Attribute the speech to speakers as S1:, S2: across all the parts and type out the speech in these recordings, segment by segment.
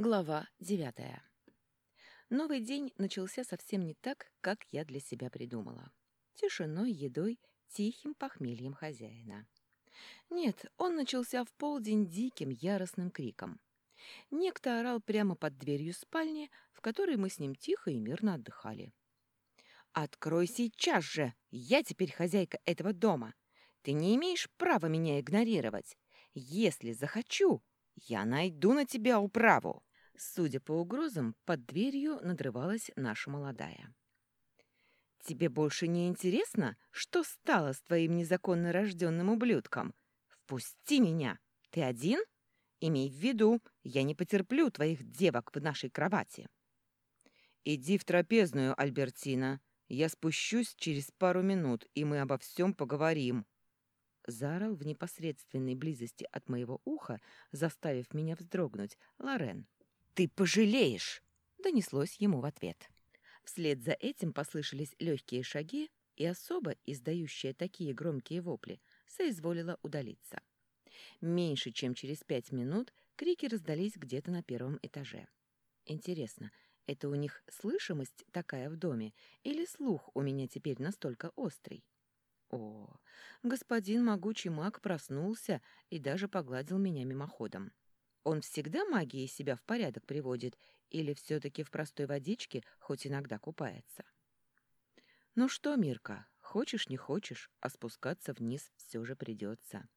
S1: Глава девятая. Новый день начался совсем не так, как я для себя придумала. Тишиной, едой, тихим похмельем хозяина. Нет, он начался в полдень диким, яростным криком. Некто орал прямо под дверью спальни, в которой мы с ним тихо и мирно отдыхали. «Открой сейчас же! Я теперь хозяйка этого дома! Ты не имеешь права меня игнорировать! Если захочу, я найду на тебя управу!» Судя по угрозам, под дверью надрывалась наша молодая. «Тебе больше не интересно, что стало с твоим незаконно рожденным ублюдком? Впусти меня! Ты один? Имей в виду, я не потерплю твоих девок в нашей кровати». «Иди в трапезную, Альбертина. Я спущусь через пару минут, и мы обо всем поговорим», заорал в непосредственной близости от моего уха, заставив меня вздрогнуть, Лорен. «Ты пожалеешь!» — донеслось ему в ответ. Вслед за этим послышались легкие шаги, и особо, издающая такие громкие вопли, соизволила удалиться. Меньше чем через пять минут крики раздались где-то на первом этаже. Интересно, это у них слышимость такая в доме, или слух у меня теперь настолько острый? О, господин могучий маг проснулся и даже погладил меня мимоходом. Он всегда магией себя в порядок приводит или все-таки в простой водичке хоть иногда купается? Ну что, Мирка, хочешь не хочешь, а спускаться вниз все же придется.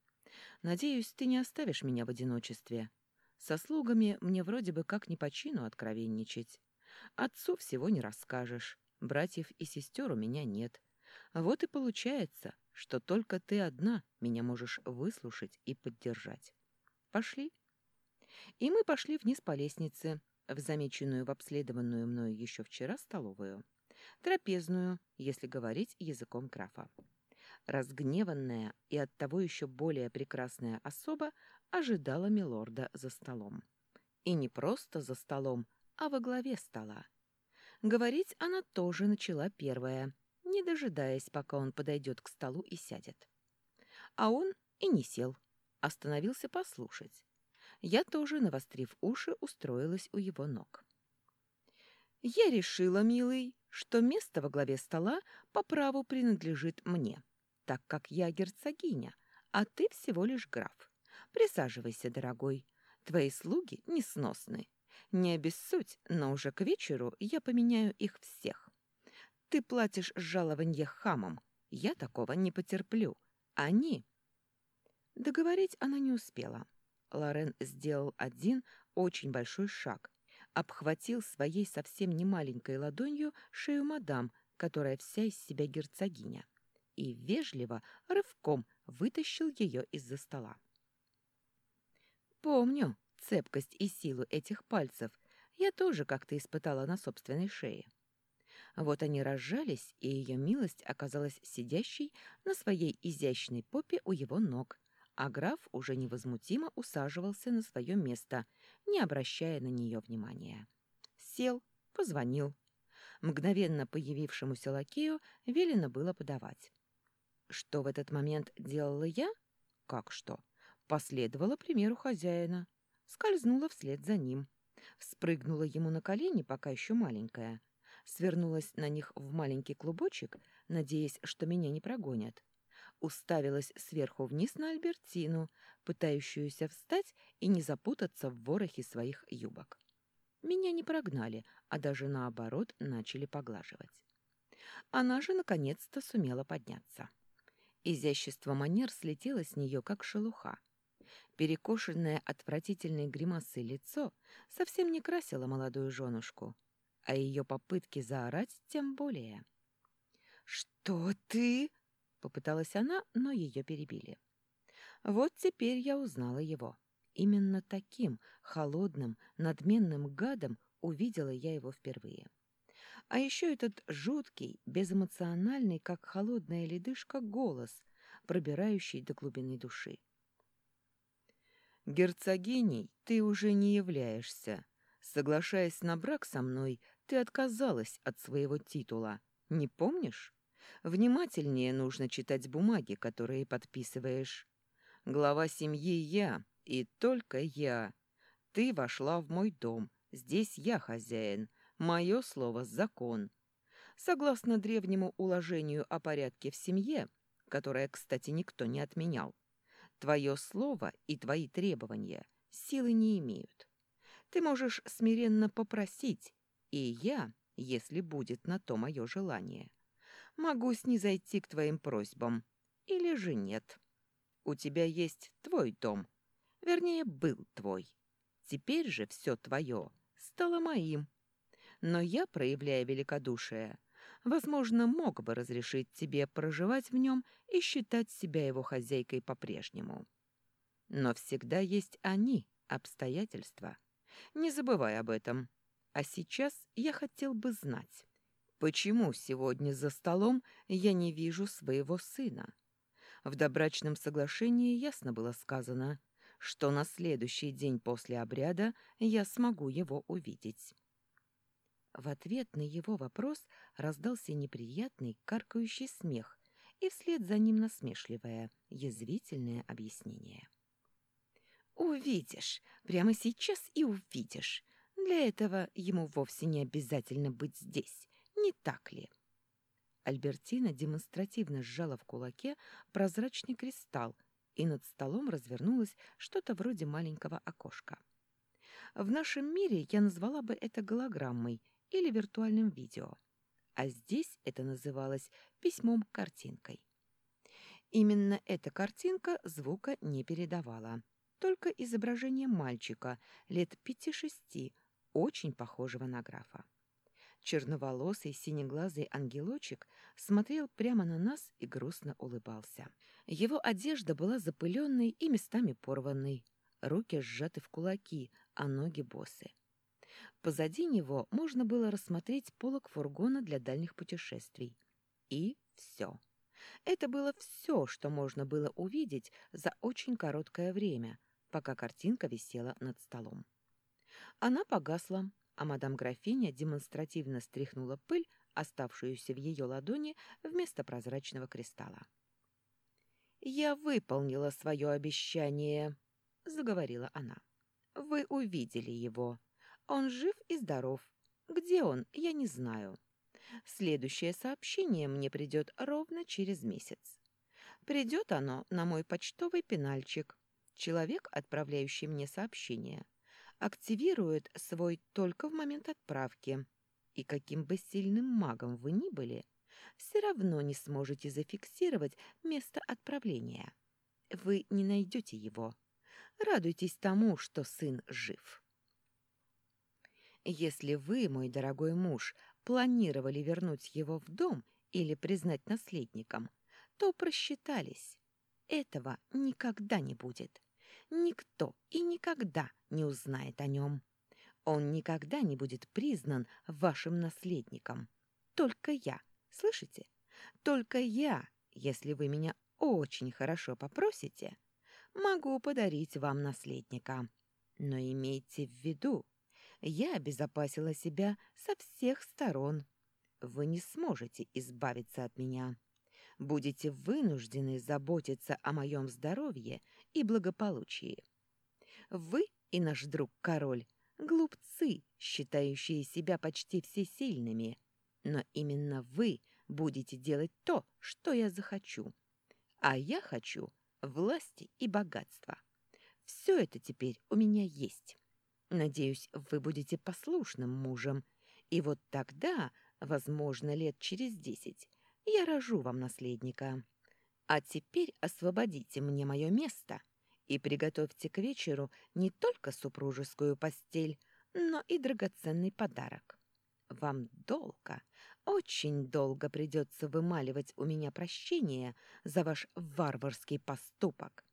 S1: Надеюсь, ты не оставишь меня в одиночестве. Со слугами мне вроде бы как не по чину откровенничать. Отцу всего не расскажешь, братьев и сестер у меня нет. Вот и получается, что только ты одна меня можешь выслушать и поддержать. Пошли. И мы пошли вниз по лестнице, в замеченную в обследованную мною еще вчера столовую. Трапезную, если говорить языком графа. Разгневанная и оттого еще более прекрасная особа ожидала милорда за столом. И не просто за столом, а во главе стола. Говорить она тоже начала первая, не дожидаясь, пока он подойдет к столу и сядет. А он и не сел, остановился послушать. Я тоже, навострив уши, устроилась у его ног. «Я решила, милый, что место во главе стола по праву принадлежит мне, так как я герцогиня, а ты всего лишь граф. Присаживайся, дорогой. Твои слуги несносны. Не обессудь, но уже к вечеру я поменяю их всех. Ты платишь жалованье хамам. Я такого не потерплю. Они...» Договорить она не успела. Лорен сделал один очень большой шаг, обхватил своей совсем немаленькой ладонью шею мадам, которая вся из себя герцогиня, и вежливо рывком вытащил ее из-за стола. Помню цепкость и силу этих пальцев, я тоже как-то испытала на собственной шее. Вот они разжались, и ее милость оказалась сидящей на своей изящной попе у его ног, а граф уже невозмутимо усаживался на свое место, не обращая на нее внимания. Сел, позвонил. Мгновенно появившемуся лакею велено было подавать. Что в этот момент делала я? Как что? Последовала примеру хозяина. Скользнула вслед за ним. Спрыгнула ему на колени, пока еще маленькая. Свернулась на них в маленький клубочек, надеясь, что меня не прогонят уставилась сверху вниз на Альбертину, пытающуюся встать и не запутаться в ворохе своих юбок. Меня не прогнали, а даже наоборот начали поглаживать. Она же наконец-то сумела подняться. Изящество манер слетело с нее, как шелуха. Перекошенное отвратительной гримасой лицо совсем не красило молодую женушку, а ее попытки заорать тем более. «Что ты?» Попыталась она, но ее перебили. Вот теперь я узнала его. Именно таким холодным, надменным гадом увидела я его впервые. А еще этот жуткий, безэмоциональный, как холодная ледышка, голос, пробирающий до глубины души. «Герцогиней ты уже не являешься. Соглашаясь на брак со мной, ты отказалась от своего титула. Не помнишь?» Внимательнее нужно читать бумаги, которые подписываешь. Глава семьи я, и только я. Ты вошла в мой дом. Здесь я хозяин. Мое слово — закон. Согласно древнему уложению о порядке в семье, которое, кстати, никто не отменял, твое слово и твои требования силы не имеют. Ты можешь смиренно попросить, и я, если будет на то мое желание, могу снизойти к твоим просьбам, или же нет. У тебя есть твой дом, вернее, был твой. Теперь же все твое стало моим. Но я, проявляя великодушие, возможно, мог бы разрешить тебе проживать в нем и считать себя его хозяйкой по-прежнему. Но всегда есть они, обстоятельства. Не забывай об этом. А сейчас я хотел бы знать, почему сегодня за столом я не вижу своего сына? В добрачном соглашении ясно было сказано — что на следующий день после обряда я смогу его увидеть. В ответ на его вопрос раздался неприятный каркающий смех и вслед за ним насмешливое, язвительное объяснение. «Увидишь! Прямо сейчас и увидишь! Для этого ему вовсе не обязательно быть здесь, так ли?» Альбертина демонстративно сжала в кулаке прозрачный кристалл, и над столом развернулось что-то вроде маленького окошка. В нашем мире я назвала бы это голограммой или виртуальным видео, а здесь это называлось письмом-картинкой. Именно эта картинка звука не передавала, только изображение мальчика лет пяти-шести, очень похожего на графа. Черноволосый синеглазый ангелочек смотрел прямо на нас и грустно улыбался. Его одежда была запыленной и местами порванной, руки сжаты в кулаки, а ноги босы. Позади него можно было рассмотреть полок фургона для дальних путешествий. И все. Это было все, что можно было увидеть за очень короткое время, пока картинка висела над столом. Она погасла, а мадам графиня демонстративно стряхнула пыль, оставшуюся в ее ладони вместо прозрачного кристалла. «Я выполнила свое обещание», — заговорила она. «Вы увидели его. Он жив и здоров. Где он, я не знаю. Следующее сообщение мне придет ровно через месяц. Придет оно на мой почтовый пенальчик. Человек, отправляющий мне сообщение, активирует свой только в момент отправки. И каким бы сильным магом вы ни были, все равно не сможете зафиксировать место отправления. Вы не найдете его. Радуйтесь тому, что сын жив. Если вы, мой дорогой муж, планировали вернуть его в дом или признать наследником, то просчитались. Этого никогда не будет. Никто и никогда не узнает о нем. Он никогда не будет признан вашим наследником. Только я, слышите? Только я, если вы меня очень хорошо попросите, могу подарить вам наследника. Но имейте в виду, я обезопасила себя со всех сторон. Вы не сможете избавиться от меня. Будете вынуждены заботиться о моем здоровье и благополучии. Вы и наш друг-король — глупцы, считающие себя почти всесильными. Но именно вы будете делать то, что я захочу. А я хочу власти и богатства. Все это теперь у меня есть. Надеюсь, вы будете послушным мужем. И вот тогда, возможно, лет через десять, я рожу вам наследника. А теперь освободите мне мое место и приготовьте к вечеру не только супружескую постель, но и драгоценный подарок. Вам долго, очень долго придется вымаливать у меня прощение за ваш варварский поступок.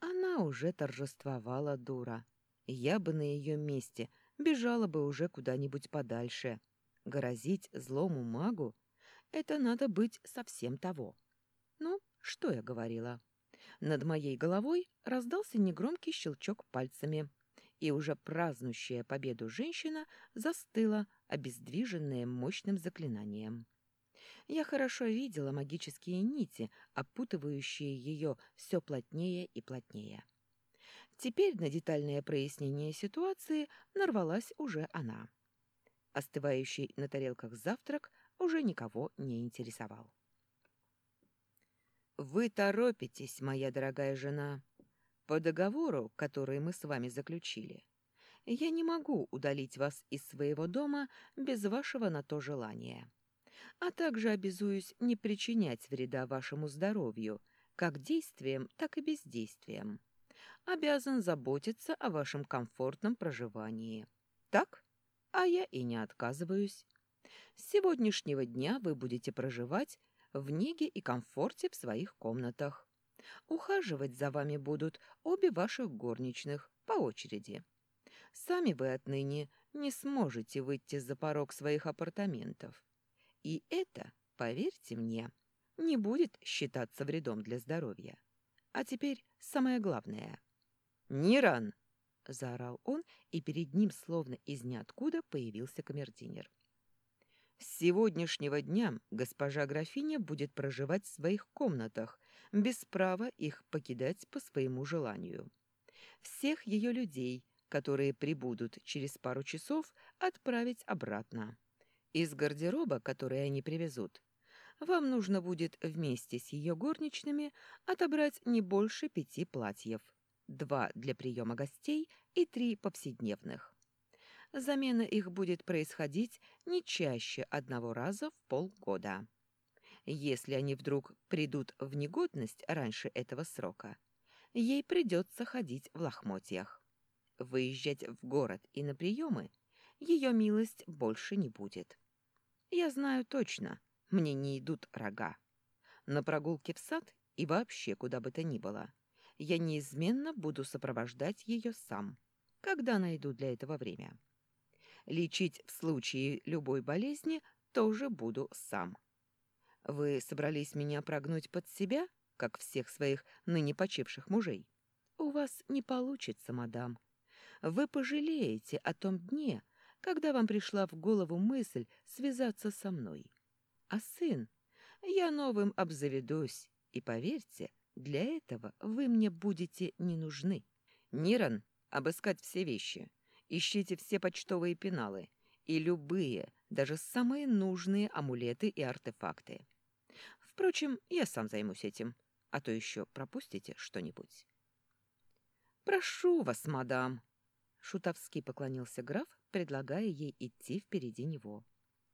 S1: Она уже торжествовала, дура. Я бы на ее месте бежала бы уже куда-нибудь подальше. Грозить злому магу — это надо быть совсем того. Ну, что я говорила? Над моей головой раздался негромкий щелчок пальцами, и уже празднующая победу женщина застыла, обездвиженная мощным заклинанием. Я хорошо видела магические нити, опутывающие ее все плотнее и плотнее. Теперь на детальное прояснение ситуации нарвалась уже она. Остывающий на тарелках завтрак уже никого не интересовал. «Вы торопитесь, моя дорогая жена. По договору, который мы с вами заключили, я не могу удалить вас из своего дома без вашего на то желания, а также обязуюсь не причинять вреда вашему здоровью, как действием, так и бездействием. Обязан заботиться о вашем комфортном проживании. Так? А я и не отказываюсь. С сегодняшнего дня вы будете проживать в неге и комфорте в своих комнатах. Ухаживать за вами будут обе ваших горничных по очереди. Сами вы отныне не сможете выйти за порог своих апартаментов. И это, поверьте мне, не будет считаться вредом для здоровья. А теперь самое главное. «Ниран!» — заорал он, и перед ним, словно из ниоткуда, появился камердинер. С сегодняшнего дня госпожа графиня будет проживать в своих комнатах, без права их покидать по своему желанию. Всех ее людей, которые прибудут через пару часов, отправить обратно. Из гардероба, который они привезут, вам нужно будет вместе с ее горничными отобрать не больше пяти платьев, два для приема гостей и три повседневных. Замена их будет происходить не чаще одного раза в полгода. Если они вдруг придут в негодность раньше этого срока, ей придется ходить в лохмотьях. Выезжать в город и на приемы ее милость больше не будет. Я знаю точно, мне не идут рога. На прогулке в сад и вообще куда бы то ни было, я неизменно буду сопровождать ее сам, когда найду для этого время. Лечить в случае любой болезни тоже буду сам. Вы собрались меня прогнуть под себя, как всех своих ныне почивших мужей? У вас не получится, мадам. Вы пожалеете о том дне, когда вам пришла в голову мысль связаться со мной. А сын, я новым обзаведусь, и поверьте, для этого вы мне будете не нужны. Ниран, обыскать все вещи — Ищите все почтовые пеналы и любые, даже самые нужные амулеты и артефакты. Впрочем, я сам займусь этим, а то еще пропустите что-нибудь. «Прошу вас, мадам!» Шутовски поклонился граф, предлагая ей идти впереди него.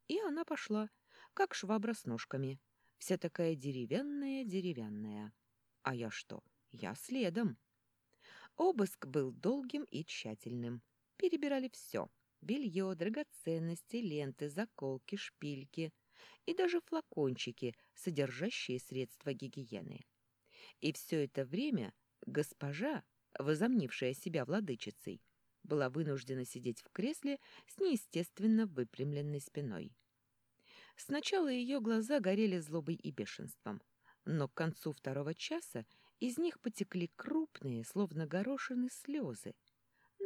S1: И она пошла, как швабра с ножками, вся такая деревянная-деревянная. А я что? Я следом. Обыск был долгим и тщательным. Перебирали все — белье, драгоценности, ленты, заколки, шпильки и даже флакончики, содержащие средства гигиены. И все это время госпожа, возомнившая себя владычицей, была вынуждена сидеть в кресле с неестественно выпрямленной спиной. Сначала ее глаза горели злобой и бешенством, но к концу второго часа из них потекли крупные, словно горошины, слезы,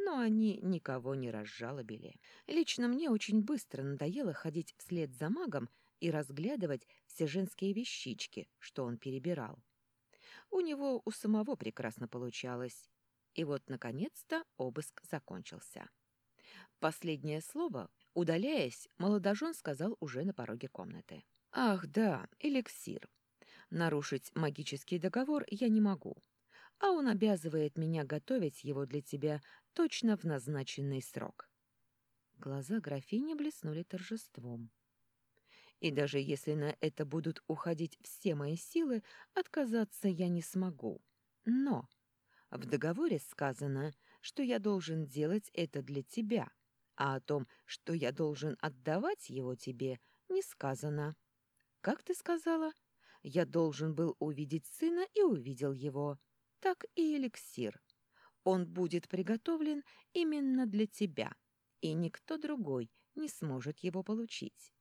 S1: но они никого не разжалобили. Лично мне очень быстро надоело ходить вслед за магом и разглядывать все женские вещички, что он перебирал. У него у самого прекрасно получалось. И вот, наконец-то, обыск закончился. Последнее слово, удаляясь, молодожен сказал уже на пороге комнаты. «Ах, да, эликсир. Нарушить магический договор я не могу а он обязывает меня готовить его для тебя точно в назначенный срок. Глаза графини блеснули торжеством. И даже если на это будут уходить все мои силы, отказаться я не смогу. Но в договоре сказано, что я должен делать это для тебя, а о том, что я должен отдавать его тебе, не сказано. Как ты сказала? Я должен был увидеть сына и увидел его так и эликсир. Он будет приготовлен именно для тебя, и никто другой не сможет его получить.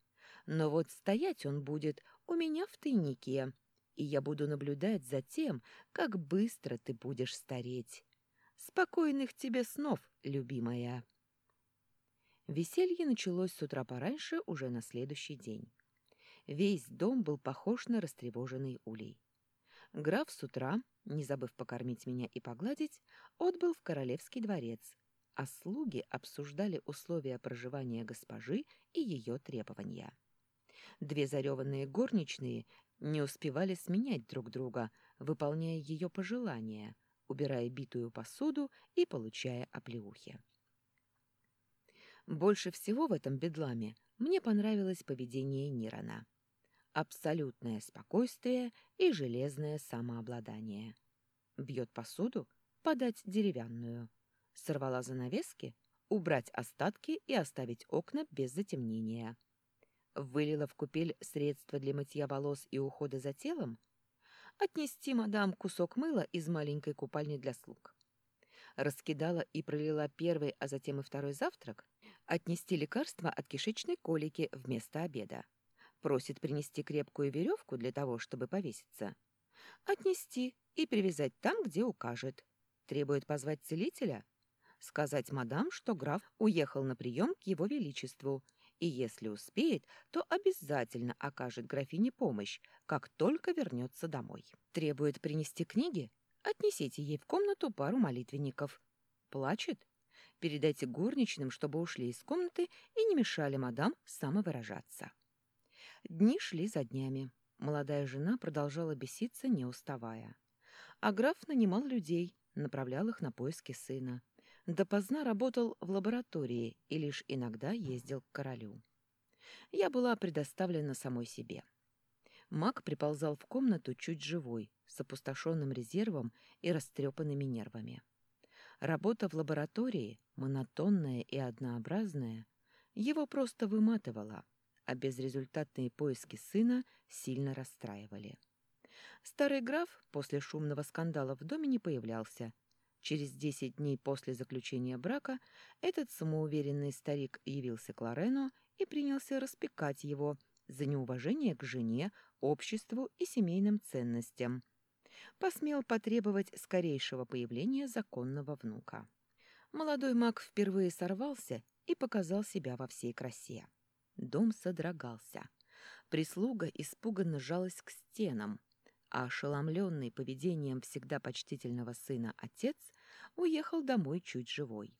S1: Но вот стоять он будет у меня в тайнике, и я буду наблюдать за тем, как быстро ты будешь стареть. Спокойных тебе снов, любимая. Веселье началось с утра пораньше, уже на следующий день. Весь дом был похож на растревоженный улей. Граф с утра не забыв покормить меня и погладить, отбыл в королевский дворец, а слуги обсуждали условия проживания госпожи и ее требования. Две зареванные горничные не успевали сменять друг друга, выполняя ее пожелания, убирая битую посуду и получая оплеухи. Больше всего в этом бедламе мне понравилось поведение Нирана. Абсолютное спокойствие и железное самообладание. Бьет посуду — подать деревянную. Сорвала занавески — убрать остатки и оставить окна без затемнения. Вылила в купель средства для мытья волос и ухода за телом — отнести мадам кусок мыла из маленькой купальни для слуг. Раскидала и пролила первый, а затем и второй завтрак, отнести лекарство от кишечной колики вместо обеда. Просит принести крепкую веревку для того, чтобы повеситься. Отнести и привязать там, где укажет. Требует позвать целителя. Сказать мадам, что граф уехал на прием к его величеству и если успеет, то обязательно окажет графине помощь, как только вернется домой. Требует принести книги? Отнесите ей в комнату пару молитвенников. Плачет? Передайте горничным, чтобы ушли из комнаты и не мешали мадам самовыражаться. Дни шли за днями. Молодая жена продолжала беситься, не уставая. А граф нанимал людей, направлял их на поиски сына допоздна работал в лаборатории и лишь иногда ездил к королю. Я была предоставлена самой себе. Маг приползал в комнату чуть живой, с опустошенным резервом и растрепанными нервами. Работа в лаборатории, монотонная и однообразная, его просто выматывала, а безрезультатные поиски сына сильно расстраивали. Старый граф после шумного скандала в доме не появлялся, Через десять дней после заключения брака этот самоуверенный старик явился к Лорену и принялся распекать его за неуважение к жене, обществу и семейным ценностям. Посмел потребовать скорейшего появления законного внука. Молодой маг впервые сорвался и показал себя во всей красе. Дом содрогался. Прислуга испуганно жалась к стенам – а ошеломленный поведением всегда почтительного сына отец уехал домой чуть живой.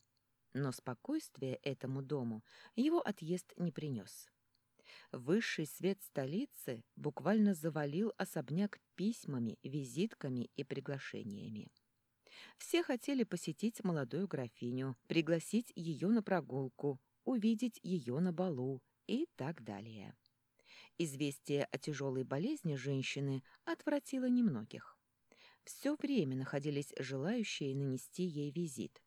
S1: Но спокойствие этому дому его отъезд не принес. Высший свет столицы буквально завалил особняк письмами, визитками и приглашениями. Все хотели посетить молодую графиню, пригласить ее на прогулку, увидеть ее на балу и так далее. Известие о тяжелой болезни женщины отвратило немногих. Все время находились желающие нанести ей визит.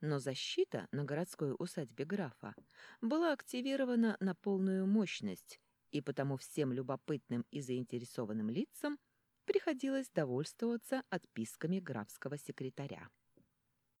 S1: Но защита на городской усадьбе графа была активирована на полную мощность, и потому всем любопытным и заинтересованным лицам приходилось довольствоваться отписками графского секретаря.